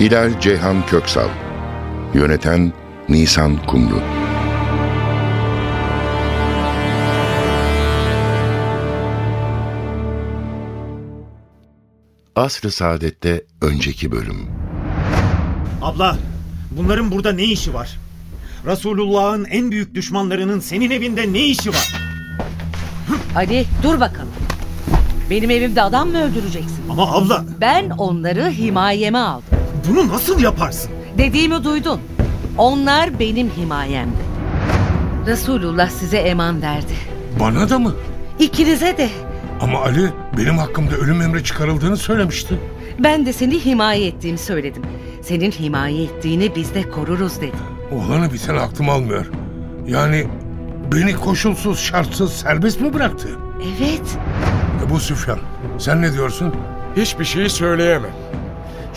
Hilal Ceyhan Köksal Yöneten Nisan Kumru Asr-ı Saadet'te önceki bölüm Abla, bunların burada ne işi var? Resulullah'ın en büyük düşmanlarının senin evinde ne işi var? Ali dur bakalım. Benim evimde adam mı öldüreceksin? Ama abla, Ben onları himayeme aldım. Bunu nasıl yaparsın? Dediğimi duydun. Onlar benim himayemde. Resulullah size eman verdi. Bana da mı? İkinize de. Ama Ali benim hakkımda ölüm emri çıkarıldığını söylemişti. Ben de seni himaye ettiğimi söyledim. Senin himaye ettiğini biz de koruruz dedim. Oğlanı biten aklım almıyor. Yani beni koşulsuz şartsız serbest mi bıraktı? Evet. Ebu Süfyan sen ne diyorsun? Hiçbir şey söyleyemem.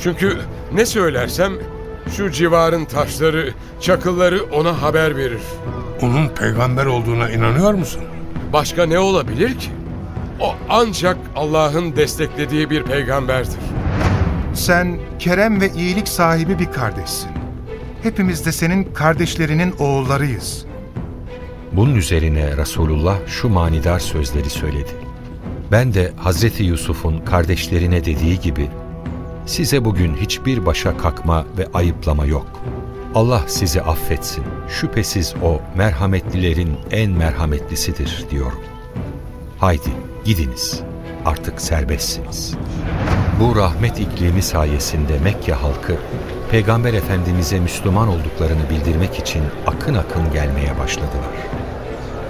Çünkü ne söylersem şu civarın taşları, çakılları ona haber verir. Onun peygamber olduğuna inanıyor musun? Başka ne olabilir ki? O ancak Allah'ın desteklediği bir peygamberdir. Sen kerem ve iyilik sahibi bir kardeşsin. Hepimiz de senin kardeşlerinin oğullarıyız. Bunun üzerine Resulullah şu manidar sözleri söyledi. Ben de Hazreti Yusuf'un kardeşlerine dediği gibi, size bugün hiçbir başa kakma ve ayıplama yok. Allah sizi affetsin. Şüphesiz O merhametlilerin en merhametlisidir diyorum. Haydi gidiniz. Artık serbestsiniz. Bu rahmet iklimi sayesinde Mekke halkı Peygamber Efendimiz'e Müslüman olduklarını bildirmek için akın akın gelmeye başladılar.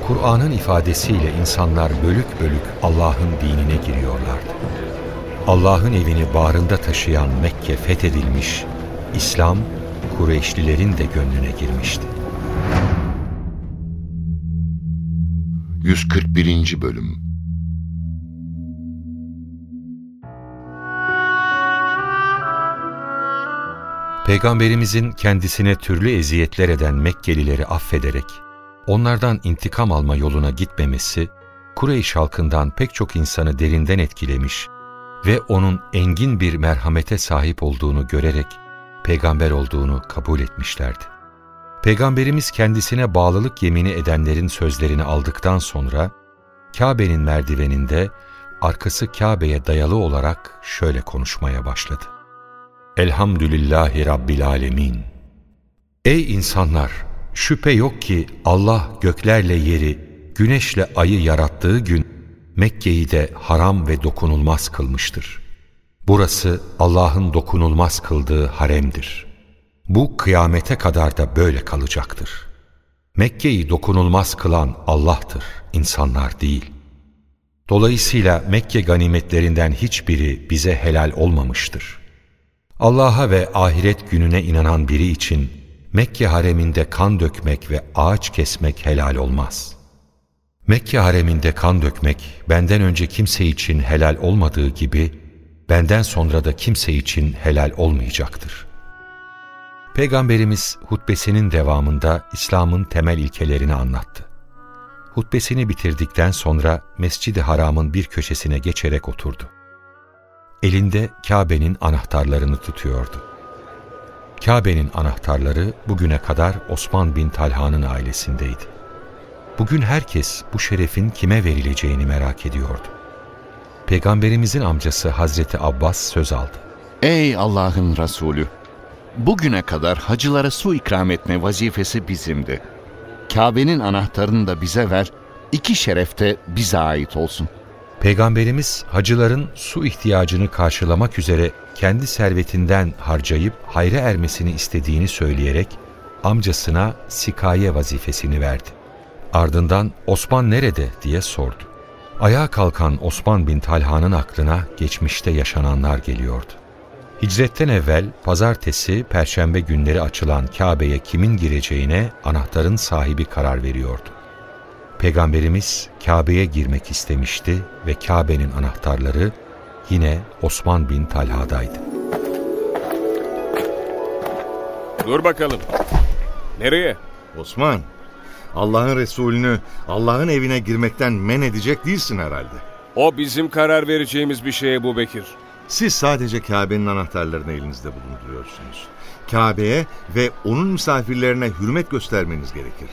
Kur'an'ın ifadesiyle insanlar bölük bölük Allah'ın dinine giriyorlardı. Allah'ın evini bağrında taşıyan Mekke fethedilmiş, İslam Kureyşlilerin de gönlüne girmişti. 141. Bölüm Peygamberimizin kendisine türlü eziyetler eden Mekkelileri affederek, onlardan intikam alma yoluna gitmemesi, Kureyş halkından pek çok insanı derinden etkilemiş ve onun engin bir merhamete sahip olduğunu görerek, peygamber olduğunu kabul etmişlerdi. Peygamberimiz kendisine bağlılık yemini edenlerin sözlerini aldıktan sonra, Kabe'nin merdiveninde, arkası Kabe'ye dayalı olarak şöyle konuşmaya başladı. Elhamdülillahi Rabbil Alemin. Ey insanlar! Şüphe yok ki Allah göklerle yeri, güneşle ayı yarattığı gün Mekke'yi de haram ve dokunulmaz kılmıştır. Burası Allah'ın dokunulmaz kıldığı haremdir. Bu kıyamete kadar da böyle kalacaktır. Mekke'yi dokunulmaz kılan Allah'tır, insanlar değil. Dolayısıyla Mekke ganimetlerinden hiçbiri bize helal olmamıştır.'' Allah'a ve ahiret gününe inanan biri için Mekke hareminde kan dökmek ve ağaç kesmek helal olmaz. Mekke hareminde kan dökmek benden önce kimse için helal olmadığı gibi benden sonra da kimse için helal olmayacaktır. Peygamberimiz hutbesinin devamında İslam'ın temel ilkelerini anlattı. Hutbesini bitirdikten sonra Mescid-i Haram'ın bir köşesine geçerek oturdu. Elinde Kabe'nin anahtarlarını tutuyordu. Kabe'nin anahtarları bugüne kadar Osman bin Talha'nın ailesindeydi. Bugün herkes bu şerefin kime verileceğini merak ediyordu. Peygamberimizin amcası Hazreti Abbas söz aldı. Ey Allah'ın Resulü! Bugüne kadar hacılara su ikram etme vazifesi bizimdi. Kabe'nin anahtarını da bize ver, iki şeref de bize ait olsun.'' Peygamberimiz hacıların su ihtiyacını karşılamak üzere kendi servetinden harcayıp hayra ermesini istediğini söyleyerek amcasına sikaye vazifesini verdi. Ardından Osman nerede diye sordu. Ayağa kalkan Osman bin Talha'nın aklına geçmişte yaşananlar geliyordu. Hicretten evvel pazartesi, perşembe günleri açılan Kabe'ye kimin gireceğine anahtarın sahibi karar veriyordu. Peygamberimiz Kabe'ye girmek istemişti ve Kabe'nin anahtarları yine Osman bin Talha'daydı. Dur bakalım. Nereye? Osman, Allah'ın Resulünü Allah'ın evine girmekten men edecek değilsin herhalde. O bizim karar vereceğimiz bir şey bu Bekir. Siz sadece Kabe'nin anahtarlarını elinizde bulunduruyorsunuz. Kabe'ye ve onun misafirlerine hürmet göstermeniz gerekir.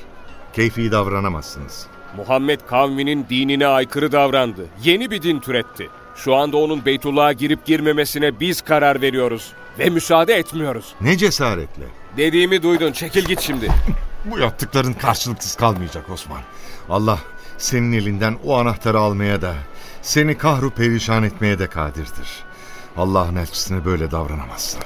Keyfi davranamazsınız. Muhammed kavminin dinine aykırı davrandı. Yeni bir din türetti. Şu anda onun Beytullah'a girip girmemesine biz karar veriyoruz. Ve müsaade etmiyoruz. Ne cesaretle. Dediğimi duydun. Çekil git şimdi. Bu yaptıkların karşılıksız kalmayacak Osman. Allah senin elinden o anahtarı almaya da seni kahru perişan etmeye de kadirdir. Allah'ın elçisine böyle davranamazsın.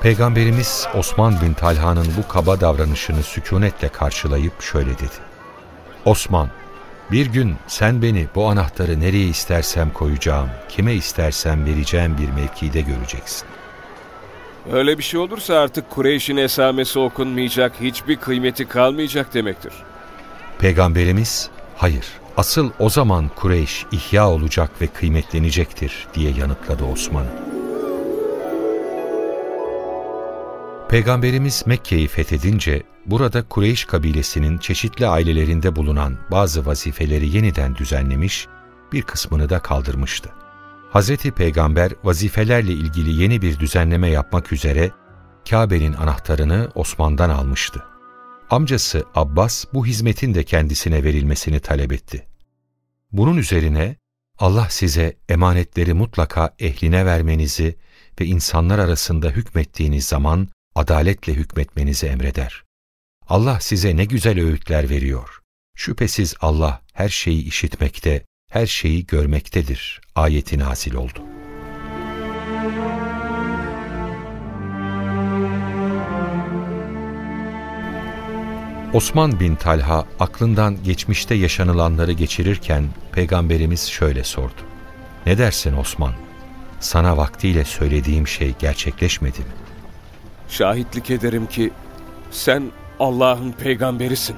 Peygamberimiz Osman bin Talha'nın bu kaba davranışını sükunetle karşılayıp şöyle dedi. Osman, bir gün sen beni bu anahtarı nereye istersem koyacağım, kime istersem vereceğim bir mevkide göreceksin. Öyle bir şey olursa artık Kureyş'in esamesi okunmayacak, hiçbir kıymeti kalmayacak demektir. Peygamberimiz, hayır, asıl o zaman Kureyş ihya olacak ve kıymetlenecektir diye yanıtladı Osman'ı. Peygamberimiz Mekke'yi fethedince burada Kureyş kabilesinin çeşitli ailelerinde bulunan bazı vazifeleri yeniden düzenlemiş, bir kısmını da kaldırmıştı. Hz. Peygamber vazifelerle ilgili yeni bir düzenleme yapmak üzere Kabe'nin anahtarını Osman'dan almıştı. Amcası Abbas bu hizmetin de kendisine verilmesini talep etti. Bunun üzerine Allah size emanetleri mutlaka ehline vermenizi ve insanlar arasında hükmettiğiniz zaman adaletle hükmetmenizi emreder. Allah size ne güzel öğütler veriyor. Şüphesiz Allah her şeyi işitmekte, her şeyi görmektedir. Ayeti nasil oldu. Osman bin Talha aklından geçmişte yaşanılanları geçirirken Peygamberimiz şöyle sordu. Ne dersin Osman? Sana vaktiyle söylediğim şey gerçekleşmedi mi? Şahitlik ederim ki sen Allah'ın peygamberisin.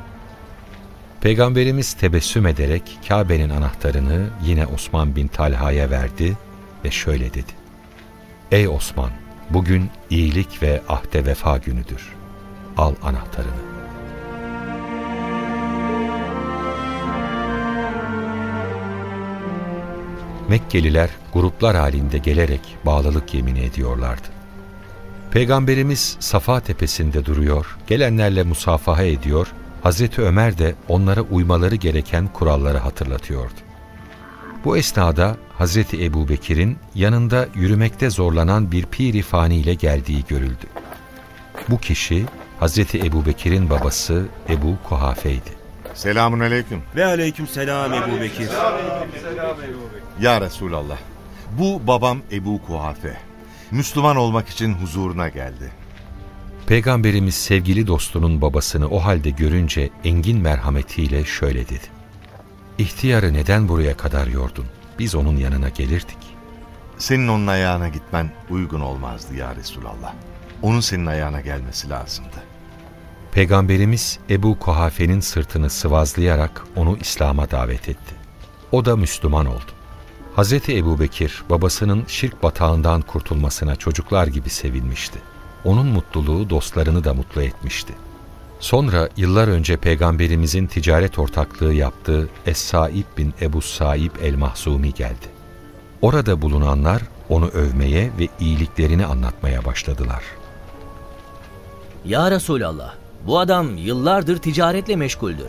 Peygamberimiz tebessüm ederek Kabe'nin anahtarını yine Osman bin Talha'ya verdi ve şöyle dedi. Ey Osman! Bugün iyilik ve ahde vefa günüdür. Al anahtarını. Mekkeliler gruplar halinde gelerek bağlılık yemini ediyorlardı. Peygamberimiz Safa tepesinde duruyor, gelenlerle musafaha ediyor, Hazreti Ömer de onlara uymaları gereken kuralları hatırlatıyordu. Bu esnada Hazreti Ebu Bekir'in yanında yürümekte zorlanan bir piri fani ile geldiği görüldü. Bu kişi Hazreti Ebu Bekir'in babası Ebu Kuhafe'ydi. Selamun aleyküm. Ve aleyküm selam Ebu Bekir. Ya Resulallah. Bu babam Ebu Kuhafe. Müslüman olmak için huzuruna geldi. Peygamberimiz sevgili dostunun babasını o halde görünce engin merhametiyle şöyle dedi. İhtiyarı neden buraya kadar yordun? Biz onun yanına gelirdik. Senin onun ayağına gitmen uygun olmazdı ya Resulallah. Onun senin ayağına gelmesi lazımdı. Peygamberimiz Ebu Kuhafe'nin sırtını sıvazlayarak onu İslam'a davet etti. O da Müslüman oldu. Hz. Ebu Bekir babasının şirk batağından kurtulmasına çocuklar gibi sevinmişti. Onun mutluluğu dostlarını da mutlu etmişti. Sonra yıllar önce Peygamberimizin ticaret ortaklığı yaptığı Es-Saib bin Ebu Saib el-Mahzumi geldi. Orada bulunanlar onu övmeye ve iyiliklerini anlatmaya başladılar. Ya Resulallah, bu adam yıllardır ticaretle meşguldür.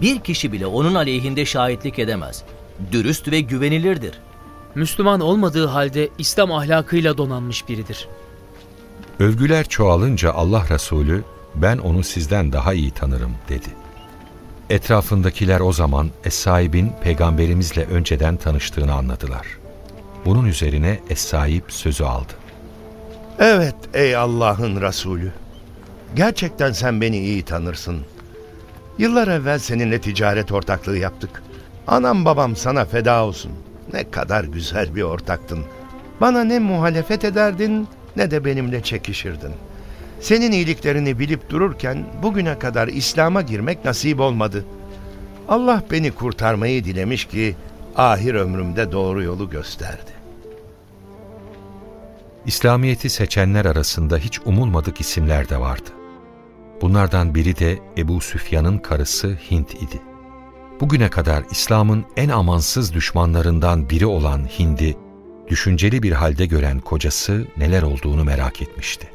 Bir kişi bile onun aleyhinde şahitlik edemez. Dürüst ve güvenilirdir. Müslüman olmadığı halde İslam ahlakıyla donanmış biridir. Övgüler çoğalınca Allah Resulü ben onu sizden daha iyi tanırım dedi. Etrafındakiler o zaman Es-Saib'in peygamberimizle önceden tanıştığını anladılar. Bunun üzerine Es-Saib sözü aldı. Evet ey Allah'ın Resulü. Gerçekten sen beni iyi tanırsın. Yıllar evvel seninle ticaret ortaklığı yaptık. Anam babam sana feda olsun. Ne kadar güzel bir ortaktın. Bana ne muhalefet ederdin ne de benimle çekişirdin. Senin iyiliklerini bilip dururken bugüne kadar İslam'a girmek nasip olmadı. Allah beni kurtarmayı dilemiş ki ahir ömrümde doğru yolu gösterdi. İslamiyet'i seçenler arasında hiç umulmadık isimler de vardı. Bunlardan biri de Ebu Süfyan'ın karısı Hint idi. Bugüne kadar İslam'ın en amansız düşmanlarından biri olan Hind'i düşünceli bir halde gören kocası neler olduğunu merak etmişti.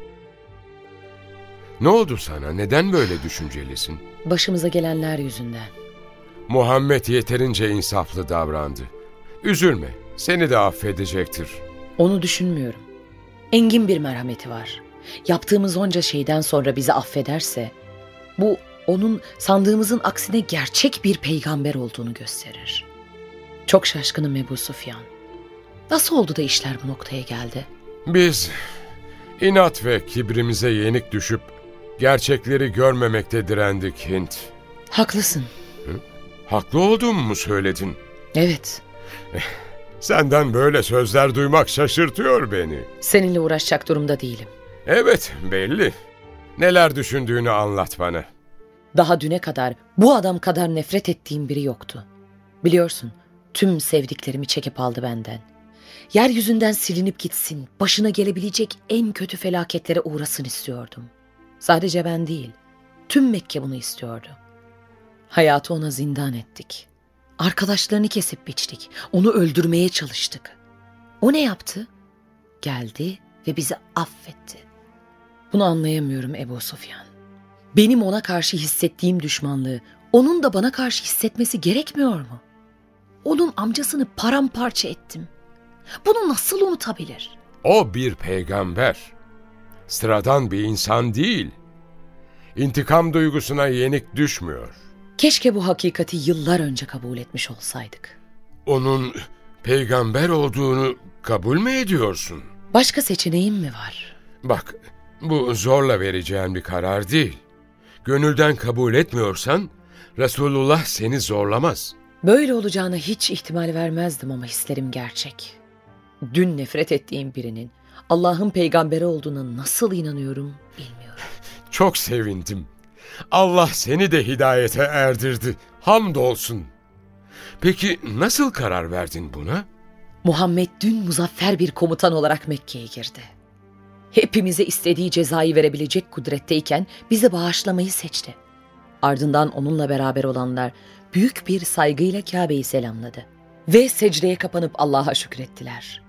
Ne oldu sana? Neden böyle düşüncelisin? Başımıza gelenler yüzünden. Muhammed yeterince insaflı davrandı. Üzülme, seni de affedecektir. Onu düşünmüyorum. Engin bir merhameti var. Yaptığımız onca şeyden sonra bizi affederse, bu onun sandığımızın aksine gerçek bir peygamber olduğunu gösterir. Çok şaşkınım Ebu Sufyan. Nasıl oldu da işler bu noktaya geldi? Biz inat ve kibrimize yenik düşüp gerçekleri görmemekte direndik Hint. Haklısın. Hı? Haklı olduğumu mu söyledin? Evet. Senden böyle sözler duymak şaşırtıyor beni. Seninle uğraşacak durumda değilim. Evet, belli. Neler düşündüğünü anlat bana. Daha düne kadar bu adam kadar nefret ettiğim biri yoktu. Biliyorsun, tüm sevdiklerimi çekip aldı benden. Yeryüzünden silinip gitsin, başına gelebilecek en kötü felaketlere uğrasın istiyordum. Sadece ben değil, tüm Mekke bunu istiyordu. Hayatı ona zindan ettik. Arkadaşlarını kesip biçtik. Onu öldürmeye çalıştık. O ne yaptı? Geldi ve bizi affetti. Bunu anlayamıyorum Ebu Sufyan. Benim ona karşı hissettiğim düşmanlığı onun da bana karşı hissetmesi gerekmiyor mu? Onun amcasını paramparça ettim. Bunu nasıl unutabilir? O bir peygamber. Sıradan bir insan değil. İntikam duygusuna yenik düşmüyor. Keşke bu hakikati yıllar önce kabul etmiş olsaydık. Onun peygamber olduğunu kabul mü ediyorsun? Başka seçeneğim mi var? Bak, bu zorla vereceğin bir karar değil. Gönülden kabul etmiyorsan Resulullah seni zorlamaz. Böyle olacağına hiç ihtimal vermezdim ama hislerim gerçek. Dün nefret ettiğim birinin Allah'ın peygamberi olduğuna nasıl inanıyorum bilmiyorum. Çok sevindim. Allah seni de hidayete erdirdi. Hamdolsun. Peki nasıl karar verdin buna? Muhammed dün muzaffer bir komutan olarak Mekke'ye girdi. Hepimize istediği cezayı verebilecek kudretteyken bizi bağışlamayı seçti. Ardından onunla beraber olanlar büyük bir saygıyla Kabe'yi selamladı. Ve secdeye kapanıp Allah'a şükrettiler.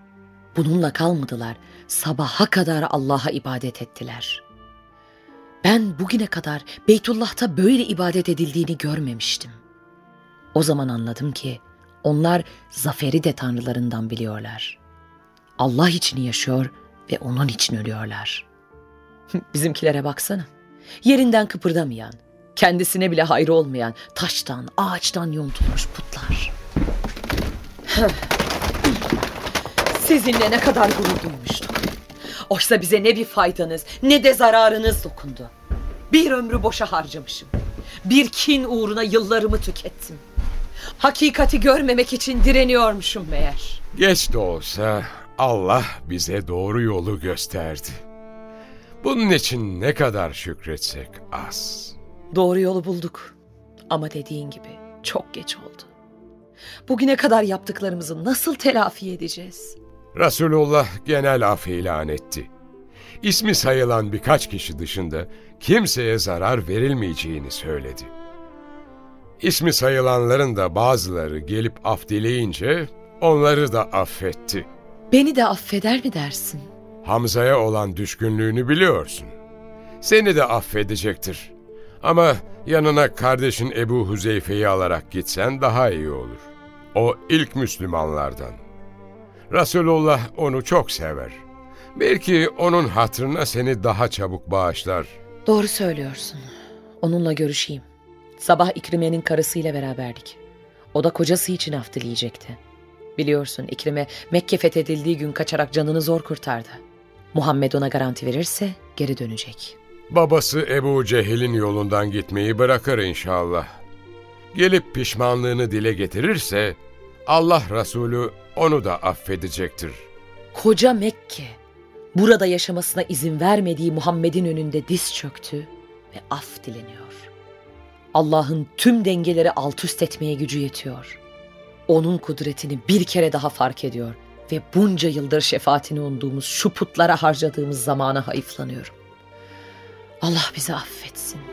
Bununla kalmadılar, sabaha kadar Allah'a ibadet ettiler. Ben bugüne kadar Beytullah'ta böyle ibadet edildiğini görmemiştim. O zaman anladım ki onlar zaferi de tanrılarından biliyorlar. Allah için yaşıyor ve onun için ölüyorlar. Bizimkilere baksana. Yerinden kıpırdamayan, kendisine bile hayrı olmayan taştan, ağaçtan yontulmuş putlar. Sizinle ne kadar gurur duymuştuk. Oysa bize ne bir faydanız ne de zararınız dokundu. Bir ömrü boşa harcamışım. Bir kin uğruna yıllarımı tükettim. Hakikati görmemek için direniyormuşum meğer. Geç de olsa Allah bize doğru yolu gösterdi. Bunun için ne kadar şükretsek az. Doğru yolu bulduk. Ama dediğin gibi çok geç oldu. Bugüne kadar yaptıklarımızı nasıl telafi edeceğiz? Resulullah genel af ilan etti. İsmi sayılan birkaç kişi dışında kimseye zarar verilmeyeceğini söyledi. İsmi sayılanların da bazıları gelip af dileyince onları da affetti. Beni de affeder mi dersin? Hamza'ya olan düşkünlüğünü biliyorsun. Seni de affedecektir. Ama yanına kardeşin Ebu Huzeyfe'yi alarak gitsen daha iyi olur. O ilk Müslümanlardan. Resulullah onu çok sever. Belki onun hatırına seni daha çabuk bağışlar. Doğru söylüyorsun. Onunla görüşeyim. Sabah İkrime'nin karısıyla beraberdik. O da kocası için af dileyecekti. Biliyorsun İkrime Mekke fethedildiği gün kaçarak canını zor kurtardı. Muhammed ona garanti verirse geri dönecek. Babası Ebu Cehil'in yolundan gitmeyi bırakır inşallah. Gelip pişmanlığını dile getirirse Allah Resulü onu da affedecektir. Koca Mekke burada yaşamasına izin vermediği Muhammed'in önünde diz çöktü ve af dileniyor. Allah'ın tüm dengeleri alt üst etmeye gücü yetiyor. Onun kudretini bir kere daha fark ediyor ve bunca yıldır şefaatini umduğumuz şu putlara harcadığımız zamana hayıflanıyorum. Allah bizi affetsin.